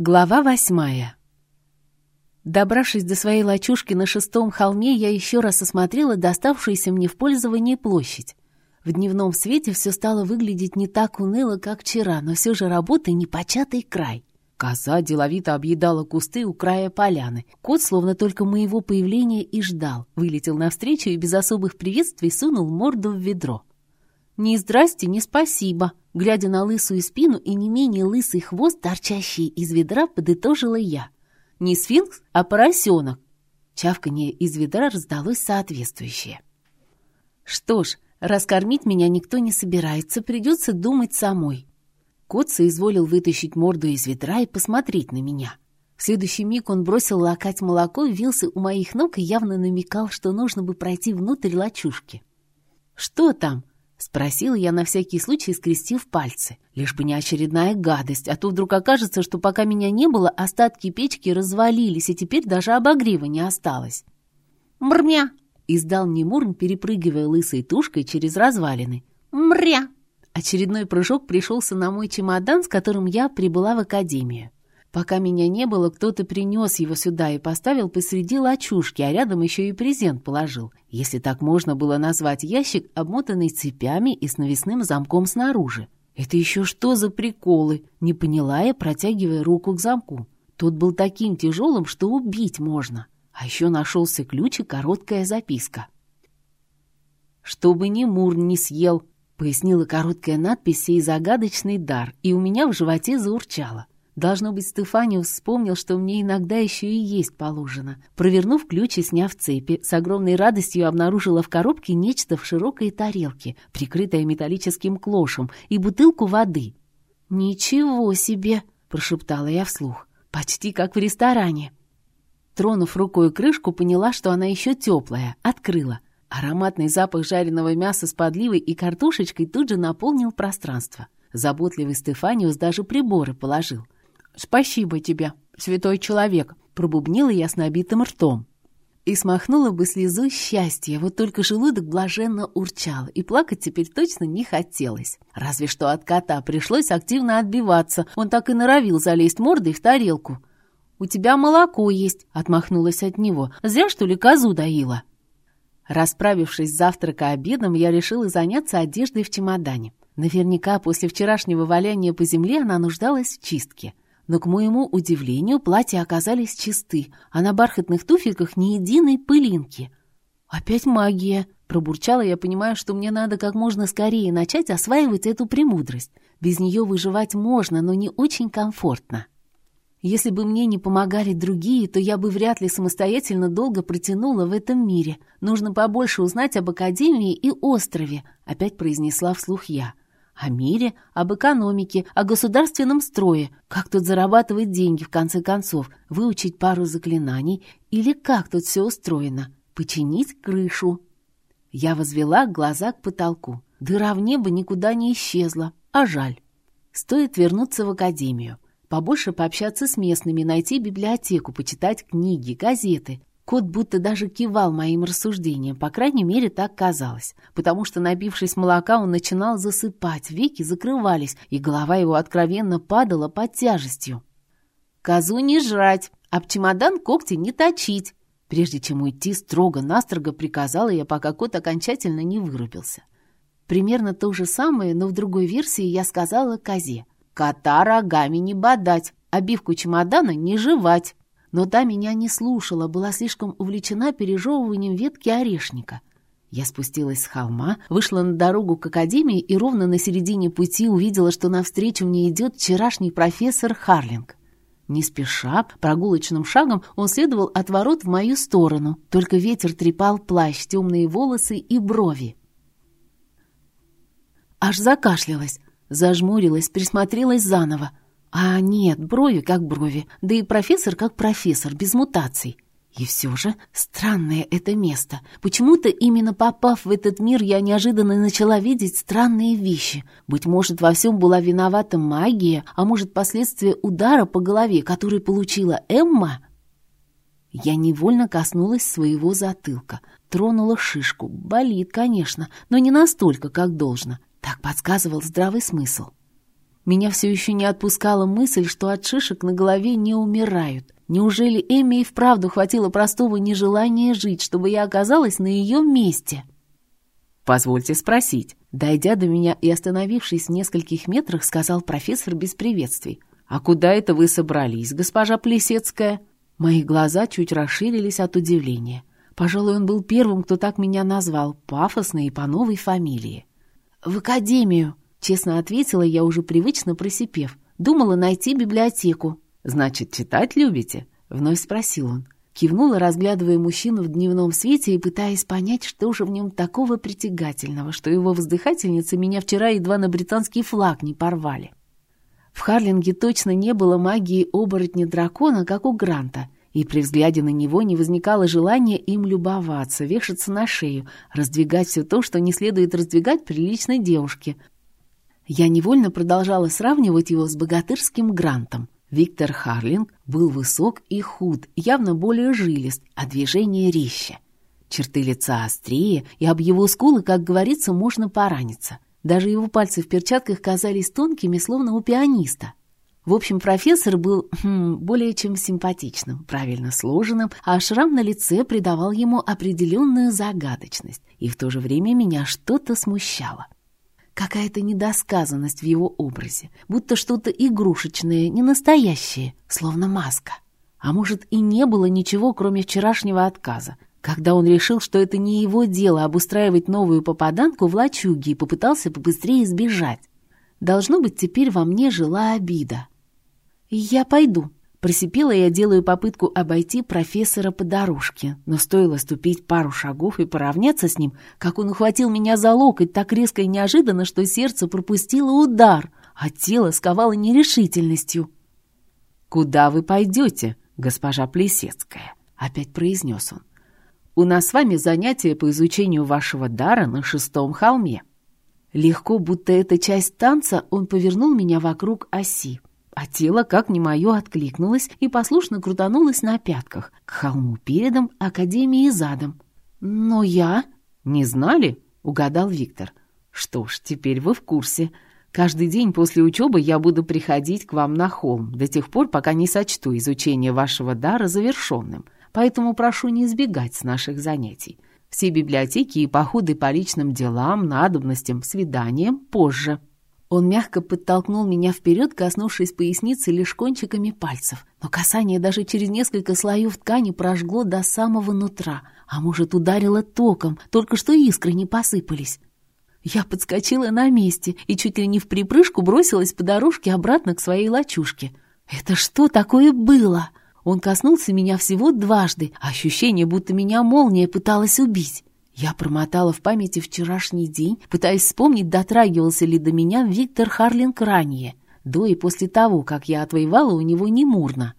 Глава восьмая. Добравшись до своей лачушки на шестом холме, я еще раз осмотрела доставшуюся мне в пользование площадь. В дневном свете все стало выглядеть не так уныло, как вчера, но все же работа непочатый край. Коза деловито объедала кусты у края поляны. Кот, словно только моего появления и ждал, вылетел навстречу и без особых приветствий сунул морду в ведро. «Ни здрасте, ни спасибо», глядя на лысую спину и не менее лысый хвост, торчащий из ведра, подытожила я. Не сфинкс, а поросенок. Чавканье из ведра раздалось соответствующее. Что ж, раскормить меня никто не собирается, придется думать самой. Кот соизволил вытащить морду из ведра и посмотреть на меня. В следующий миг он бросил лакать молоко, вился у моих ног и явно намекал, что нужно бы пройти внутрь лачушки. «Что там?» Спросила я на всякий случай, скрестив пальцы. Лишь бы не очередная гадость, а то вдруг окажется, что пока меня не было, остатки печки развалились, и теперь даже обогрева не осталось. «Мрмя!» — издал Немурн, перепрыгивая лысой тушкой через развалины. «Мря!» Очередной прыжок пришелся на мой чемодан, с которым я прибыла в академию. Пока меня не было, кто-то принес его сюда и поставил посреди лачушки, а рядом еще и презент положил. Если так можно было назвать ящик, обмотанный цепями и с навесным замком снаружи. Это еще что за приколы? Не поняла я, протягивая руку к замку. Тот был таким тяжелым, что убить можно. А еще нашелся ключ и короткая записка. «Чтобы ни Мур не съел», — пояснила короткая надпись и загадочный дар, и у меня в животе заурчало. Должно быть, Стефаниус вспомнил, что мне иногда еще и есть положено. Провернув ключ и сняв цепи, с огромной радостью обнаружила в коробке нечто в широкой тарелке, прикрытое металлическим клошем, и бутылку воды. «Ничего себе!» — прошептала я вслух. «Почти как в ресторане». Тронув рукой крышку, поняла, что она еще теплая, открыла. Ароматный запах жареного мяса с подливой и картошечкой тут же наполнил пространство. Заботливый Стефаниус даже приборы положил — «Спасибо тебе, святой человек», — пробубнила я с набитым ртом. И смахнула бы слезу счастья, вот только желудок блаженно урчал, и плакать теперь точно не хотелось. Разве что от кота пришлось активно отбиваться, он так и норовил залезть мордой в тарелку. «У тебя молоко есть», — отмахнулась от него. «Зря, что ли, козу доила?» Расправившись с завтрака обедом, я решила заняться одеждой в чемодане. Наверняка после вчерашнего валяния по земле она нуждалась в чистке но, к моему удивлению, платья оказались чисты, а на бархатных туфельках ни единой пылинки. «Опять магия!» — пробурчала я, понимая, что мне надо как можно скорее начать осваивать эту премудрость. Без нее выживать можно, но не очень комфортно. Если бы мне не помогали другие, то я бы вряд ли самостоятельно долго протянула в этом мире. Нужно побольше узнать об Академии и острове, опять произнесла вслух я о мире, об экономике, о государственном строе, как тут зарабатывать деньги в конце концов, выучить пару заклинаний или как тут все устроено, починить крышу. Я возвела глаза к потолку. Дыра в небо никуда не исчезла, а жаль. Стоит вернуться в академию, побольше пообщаться с местными, найти библиотеку, почитать книги, газеты, Кот будто даже кивал моим рассуждениям, по крайней мере, так казалось, потому что, набившись молока, он начинал засыпать, веки закрывались, и голова его откровенно падала под тяжестью. «Козу не жрать, об чемодан когти не точить!» Прежде чем уйти, строго-настрого приказала я, пока кот окончательно не вырубился. Примерно то же самое, но в другой версии я сказала козе. «Кота рогами не бодать, обивку чемодана не жевать!» Но та меня не слушала, была слишком увлечена пережевыванием ветки орешника. Я спустилась с холма, вышла на дорогу к академии и ровно на середине пути увидела, что навстречу мне идет вчерашний профессор Харлинг. Не спеша, прогулочным шагом он следовал от ворот в мою сторону, только ветер трепал плащ, темные волосы и брови. Аж закашлялась, зажмурилась, присмотрелась заново. А нет, брови как брови, да и профессор как профессор, без мутаций. И все же странное это место. Почему-то именно попав в этот мир, я неожиданно начала видеть странные вещи. Быть может, во всем была виновата магия, а может, последствия удара по голове, который получила Эмма? Я невольно коснулась своего затылка, тронула шишку. Болит, конечно, но не настолько, как должно. Так подсказывал здравый смысл. Меня все еще не отпускала мысль, что от шишек на голове не умирают. Неужели Эмми и вправду хватило простого нежелания жить, чтобы я оказалась на ее месте? «Позвольте спросить». Дойдя до меня и остановившись в нескольких метрах, сказал профессор без приветствий. «А куда это вы собрались, госпожа Плесецкая?» Мои глаза чуть расширились от удивления. Пожалуй, он был первым, кто так меня назвал, пафосно и по новой фамилии. «В академию», — честно ответила я, уже привычно просипев. «Думала найти библиотеку». «Значит, читать любите?» — вновь спросил он. Кивнула, разглядывая мужчину в дневном свете и пытаясь понять, что же в нем такого притягательного, что его воздыхательницы меня вчера едва на британский флаг не порвали. В Харлинге точно не было магии оборотня дракона, как у Гранта, и при взгляде на него не возникало желания им любоваться, вешаться на шею, раздвигать все то, что не следует раздвигать приличной девушке. Я невольно продолжала сравнивать его с богатырским Грантом — Виктор Харлинг был высок и худ, явно более жилист, а движение резче. Черты лица острее, и об его скулы, как говорится, можно пораниться. Даже его пальцы в перчатках казались тонкими, словно у пианиста. В общем, профессор был хм, более чем симпатичным, правильно сложенным, а шрам на лице придавал ему определенную загадочность, и в то же время меня что-то смущало. Какая-то недосказанность в его образе, будто что-то игрушечное, не настоящее, словно маска. А может, и не было ничего, кроме вчерашнего отказа, когда он решил, что это не его дело обустраивать новую попаданку в лачуге и попытался побыстрее сбежать. Должно быть, теперь во мне жила обида. «Я пойду», Просипела я, делаю попытку обойти профессора по дорожке, но стоило ступить пару шагов и поравняться с ним, как он ухватил меня за локоть так резко и неожиданно, что сердце пропустило удар, а тело сковало нерешительностью. «Куда вы пойдете, госпожа Плесецкая?» — опять произнес он. «У нас с вами занятие по изучению вашего дара на шестом холме». Легко, будто это часть танца, он повернул меня вокруг оси а тело, как не мое, откликнулось и послушно крутанулось на пятках, к холму передом, академии задом. «Но я...» «Не знали?» — угадал Виктор. «Что ж, теперь вы в курсе. Каждый день после учебы я буду приходить к вам на холм, до тех пор, пока не сочту изучение вашего дара завершенным. Поэтому прошу не избегать с наших занятий. Все библиотеки и походы по личным делам, надобностям, свиданиям позже». Он мягко подтолкнул меня вперед, коснувшись поясницы лишь кончиками пальцев. Но касание даже через несколько слоев ткани прожгло до самого нутра. А может, ударило током, только что искры не посыпались. Я подскочила на месте и чуть ли не в припрыжку бросилась по дорожке обратно к своей лачушке. «Это что такое было?» Он коснулся меня всего дважды, ощущение, будто меня молния пыталась убить. Я промотала в памяти вчерашний день, пытаясь вспомнить, дотрагивался ли до меня Виктор Харлинг ранее, до и после того, как я отвоевала у него Немурно.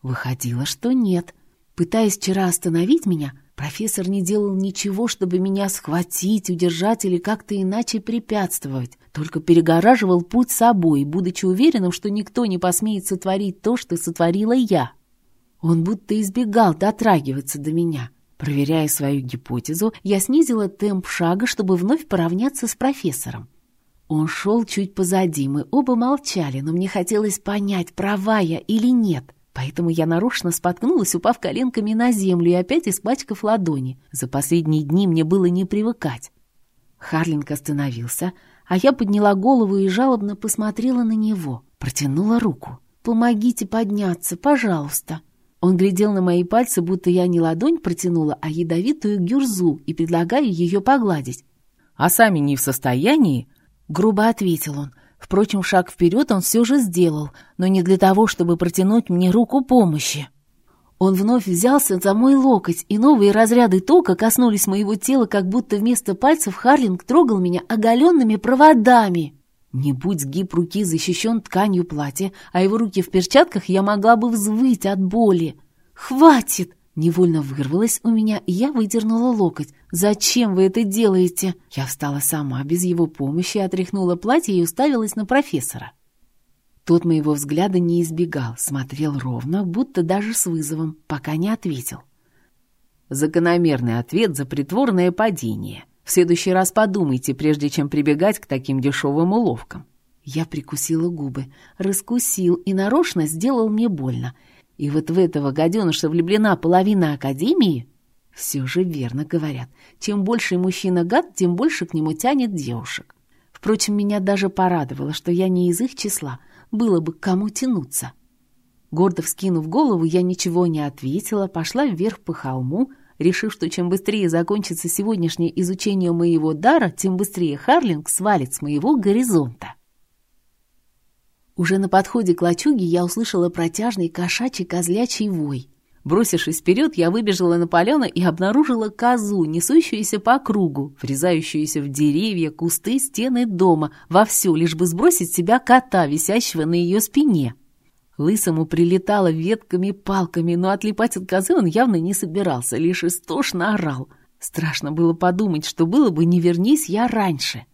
Выходило, что нет. Пытаясь вчера остановить меня, профессор не делал ничего, чтобы меня схватить, удержать или как-то иначе препятствовать, только перегораживал путь собой, будучи уверенным, что никто не посмеет сотворить то, что сотворила я. Он будто избегал дотрагиваться до меня — Проверяя свою гипотезу, я снизила темп шага, чтобы вновь поравняться с профессором. Он шел чуть позади, мы оба молчали, но мне хотелось понять, права я или нет. Поэтому я нарочно споткнулась, упав коленками на землю и опять испачкав ладони. За последние дни мне было не привыкать. Харлинг остановился, а я подняла голову и жалобно посмотрела на него. Протянула руку. «Помогите подняться, пожалуйста». Он глядел на мои пальцы, будто я не ладонь протянула, а ядовитую гюрзу и предлагаю ее погладить. «А сами не в состоянии?» — грубо ответил он. Впрочем, шаг вперед он все же сделал, но не для того, чтобы протянуть мне руку помощи. Он вновь взялся за мой локоть, и новые разряды тока коснулись моего тела, как будто вместо пальцев Харлинг трогал меня оголенными проводами. Не будь сгиб руки защищен тканью платья, а его руки в перчатках, я могла бы взвыть от боли. «Хватит!» Невольно вырвалась у меня, и я выдернула локоть. «Зачем вы это делаете?» Я встала сама, без его помощи, отряхнула платье и уставилась на профессора. Тот моего взгляда не избегал, смотрел ровно, будто даже с вызовом, пока не ответил. Закономерный ответ за притворное падение. В следующий раз подумайте, прежде чем прибегать к таким дешевым уловкам. Я прикусила губы. Раскусил и нарочно сделал мне больно. И вот в этого гаденыша влюблена половина Академии? Все же верно говорят. Чем больше мужчина гад, тем больше к нему тянет девушек. Впрочем, меня даже порадовало, что я не из их числа. Было бы к кому тянуться. Гордо вскинув голову, я ничего не ответила, пошла вверх по холму, решив, что чем быстрее закончится сегодняшнее изучение моего дара, тем быстрее Харлинг свалит с моего горизонта. Уже на подходе к лачуге я услышала протяжный кошачий козлячий вой. Бросившись вперед, я выбежала на полено и обнаружила козу, несущуюся по кругу, врезающуюся в деревья, кусты, стены дома, во все, лишь бы сбросить с себя кота, висящего на ее спине. Лысому прилетало ветками, палками, но отлипать от козы он явно не собирался, лишь истошно орал. Страшно было подумать, что было бы, не вернись я раньше.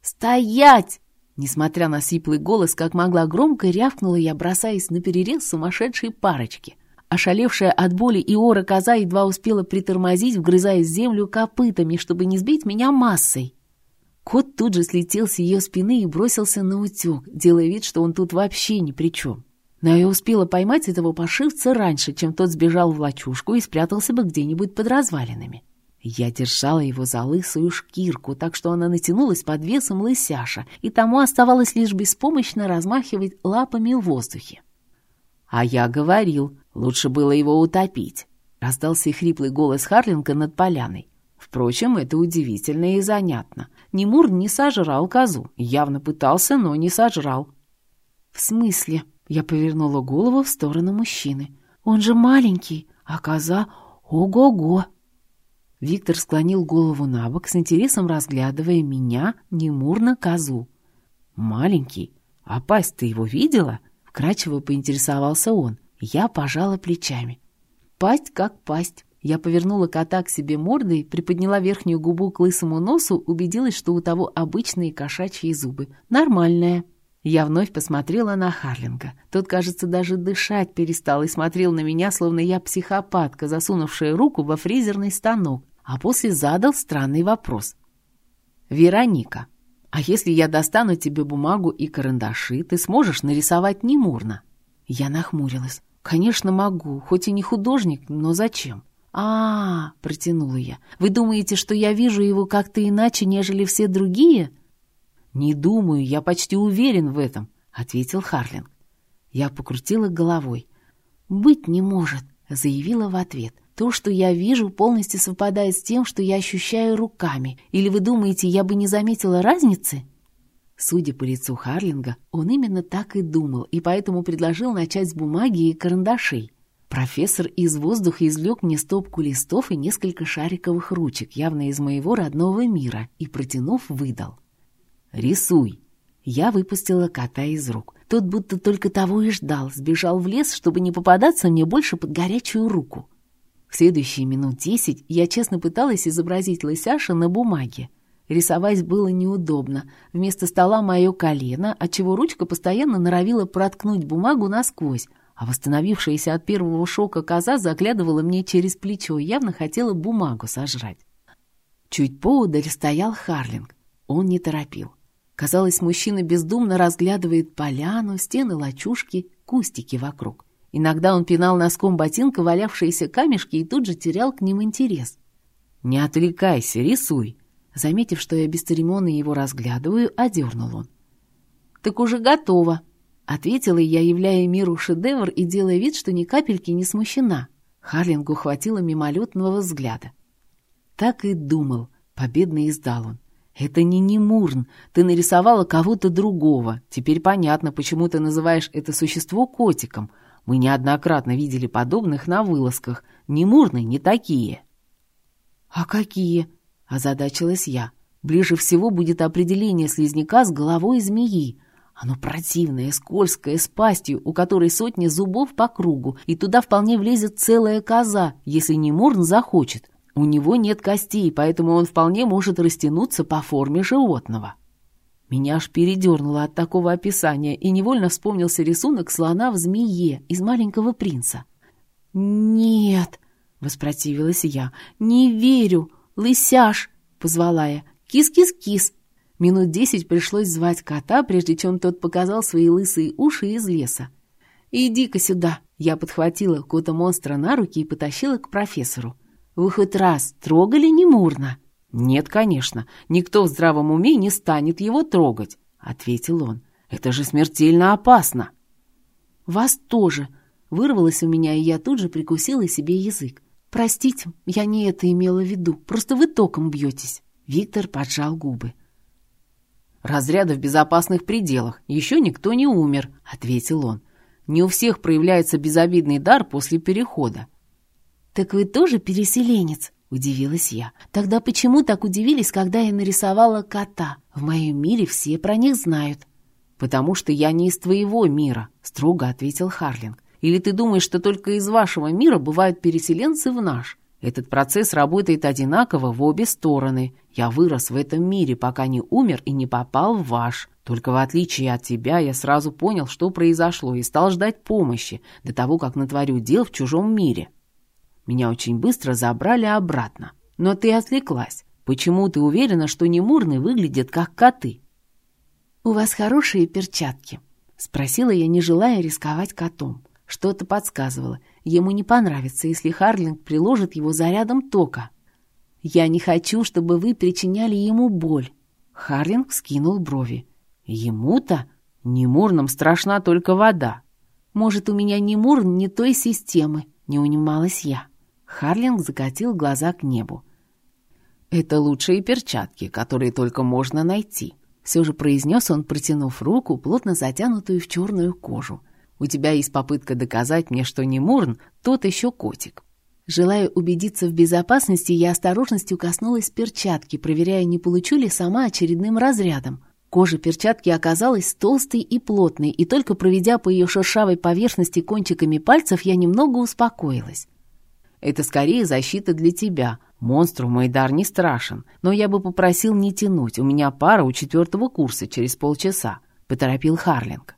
«Стоять!» Несмотря на сиплый голос, как могла громко, рявкнула я, бросаясь на перерез сумасшедшей парочки. Ошалевшая от боли Иора коза едва успела притормозить, вгрызаясь землю копытами, чтобы не сбить меня массой. Кот тут же слетел с ее спины и бросился на утек, делая вид, что он тут вообще ни при чем. Но я успела поймать этого пошивца раньше, чем тот сбежал в лачушку и спрятался бы где-нибудь под развалинами. Я держала его за лысую шкирку, так что она натянулась под весом лысяша, и тому оставалось лишь беспомощно размахивать лапами в воздухе. «А я говорил, лучше было его утопить», — раздался хриплый голос Харлинга над поляной. Впрочем, это удивительно и занятно. Немур не сожрал козу, явно пытался, но не сожрал. «В смысле?» Я повернула голову в сторону мужчины. «Он же маленький, а коза... Ого-го!» Виктор склонил голову на бок, с интересом разглядывая меня, немурно козу. «Маленький? А пасть ты его видела?» Вкрадчиво поинтересовался он. Я пожала плечами. «Пасть как пасть». Я повернула кота к себе мордой, приподняла верхнюю губу к лысому носу, убедилась, что у того обычные кошачьи зубы. Нормальная. Я вновь посмотрела на Харлинга. Тот, кажется, даже дышать перестал и смотрел на меня, словно я психопатка, засунувшая руку во фрезерный станок, а после задал странный вопрос. «Вероника, а если я достану тебе бумагу и карандаши, ты сможешь нарисовать немурно?» Я нахмурилась. «Конечно могу, хоть и не художник, но зачем?» а, -а, протянула я. «Вы думаете, что я вижу его как-то иначе, нежели все другие?» «Не думаю, я почти уверен в этом», — ответил Харлинг. Я покрутила головой. «Быть не может», — заявила в ответ. «То, что я вижу, полностью совпадает с тем, что я ощущаю руками. Или вы думаете, я бы не заметила разницы?» Судя по лицу Харлинга, он именно так и думал, и поэтому предложил начать с бумаги и карандашей. Профессор из воздуха извлек мне стопку листов и несколько шариковых ручек, явно из моего родного мира, и, протянув, выдал. «Рисуй!» Я выпустила кота из рук. Тот будто только того и ждал, сбежал в лес, чтобы не попадаться мне больше под горячую руку. В следующие минут десять я честно пыталась изобразить лысяша на бумаге. Рисовать было неудобно. Вместо стола мое колено, отчего ручка постоянно норовила проткнуть бумагу насквозь, а восстановившаяся от первого шока коза заглядывала мне через плечо и явно хотела бумагу сожрать. Чуть поодаль стоял Харлинг. Он не торопил. Казалось, мужчина бездумно разглядывает поляну, стены лачушки, кустики вокруг. Иногда он пинал носком ботинка валявшиеся камешки и тут же терял к ним интерес. «Не отвлекайся, рисуй!» Заметив, что я бесцеремонно его разглядываю, одернул он. «Так уже готово!» Ответила я, являя миру шедевр и делая вид, что ни капельки не смущена. Харлингу хватило мимолетного взгляда. Так и думал, победно издал он. «Это не Немурн. Ты нарисовала кого-то другого. Теперь понятно, почему ты называешь это существо котиком. Мы неоднократно видели подобных на вылазках. Немурны не такие». «А какие?» – озадачилась я. «Ближе всего будет определение слизняка с головой змеи. Оно противное, скользкое, с пастью, у которой сотни зубов по кругу, и туда вполне влезет целая коза, если Немурн захочет. У него нет костей, поэтому он вполне может растянуться по форме животного. Меня аж передернуло от такого описания, и невольно вспомнился рисунок слона в змее из «Маленького принца». «Нет», — воспротивилась я, — «не верю, лысяш», — позвала я, «кис-кис-кис». Минут десять пришлось звать кота, прежде чем тот показал свои лысые уши из леса. «Иди-ка сюда!» Я подхватила кота-монстра на руки и потащила к профессору. «Вы хоть раз трогали Немурна?» «Нет, конечно. Никто в здравом уме не станет его трогать», — ответил он. «Это же смертельно опасно». «Вас тоже», — вырвалось у меня, и я тут же прикусила себе язык. «Простите, я не это имела в виду. Просто вы током бьетесь». Виктор поджал губы. «Разряды в безопасных пределах. Еще никто не умер», — ответил он. «Не у всех проявляется безобидный дар после перехода». «Так вы тоже переселенец?» — удивилась я. «Тогда почему так удивились, когда я нарисовала кота? В моем мире все про них знают». «Потому что я не из твоего мира», — строго ответил Харлинг. «Или ты думаешь, что только из вашего мира бывают переселенцы в наш? Этот процесс работает одинаково в обе стороны. Я вырос в этом мире, пока не умер и не попал в ваш. Только в отличие от тебя, я сразу понял, что произошло, и стал ждать помощи до того, как натворю дел в чужом мире. Меня очень быстро забрали обратно. Но ты отвлеклась. Почему ты уверена, что немурны выглядят как коты?» «У вас хорошие перчатки?» — спросила я, не желая рисковать котом. Что-то подсказывало. Ему не понравится, если Харлинг приложит его зарядом тока. «Я не хочу, чтобы вы причиняли ему боль». Харлинг скинул брови. «Ему-то? Немурным страшна только вода». «Может, у меня Немурн не той системы?» — не унималась я. Харлинг закатил глаза к небу. «Это лучшие перчатки, которые только можно найти», все же произнес он, протянув руку, плотно затянутую в черную кожу. «У тебя есть попытка доказать мне, что не Мурн, тот еще котик». Желая убедиться в безопасности, я осторожностью коснулась перчатки, проверяя, не получу ли сама очередным разрядом. Кожа перчатки оказалась толстой и плотной, и только проведя по ее шершавой поверхности кончиками пальцев, я немного успокоилась. «Это скорее защита для тебя», Монстру мой дар не страшен, но я бы попросил не тянуть. У меня пара у четвертого курса через полчаса», — поторопил Харлинг.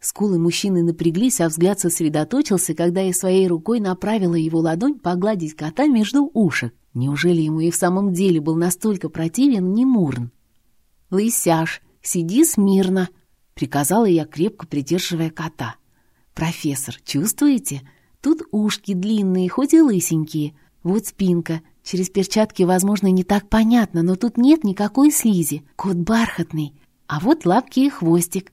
Скулы мужчины напряглись, а взгляд сосредоточился, когда я своей рукой направила его ладонь погладить кота между ушек. Неужели ему и в самом деле был настолько противен Немурн? «Лысяш, сиди смирно», — приказала я, крепко придерживая кота. «Профессор, чувствуете? Тут ушки длинные, хоть и лысенькие, вот спинка. Через перчатки, возможно, не так понятно, но тут нет никакой слизи. Кот бархатный. А вот лапки и хвостик.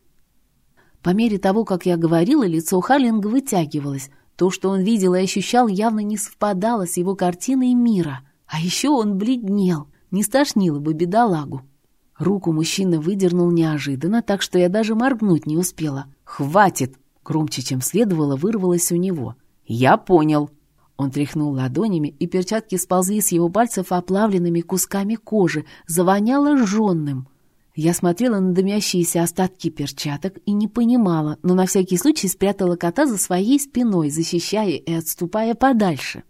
По мере того, как я говорила, лицо Харлинга вытягивалось. То, что он видел и ощущал, явно не совпадало с его картиной мира. А еще он бледнел. Не стошнило бы бедолагу. Руку мужчина выдернул неожиданно, так что я даже моргнуть не успела. «Хватит!» — громче, чем следовало, вырвалось у него. «Я понял!» Он тряхнул ладонями, и перчатки сползли с его пальцев оплавленными кусками кожи, завоняло жженным. Я смотрела на дымящиеся остатки перчаток и не понимала, но на всякий случай спрятала кота за своей спиной, защищая и отступая подальше.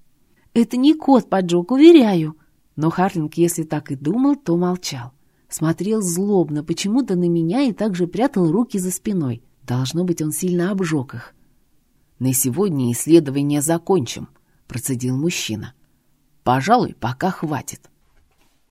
«Это не кот поджег, уверяю!» Но Харлинг, если так и думал, то молчал. Смотрел злобно почему-то на меня и также прятал руки за спиной. Должно быть, он сильно обжег их. «На сегодня исследование закончим», процедил мужчина. «Пожалуй, пока хватит».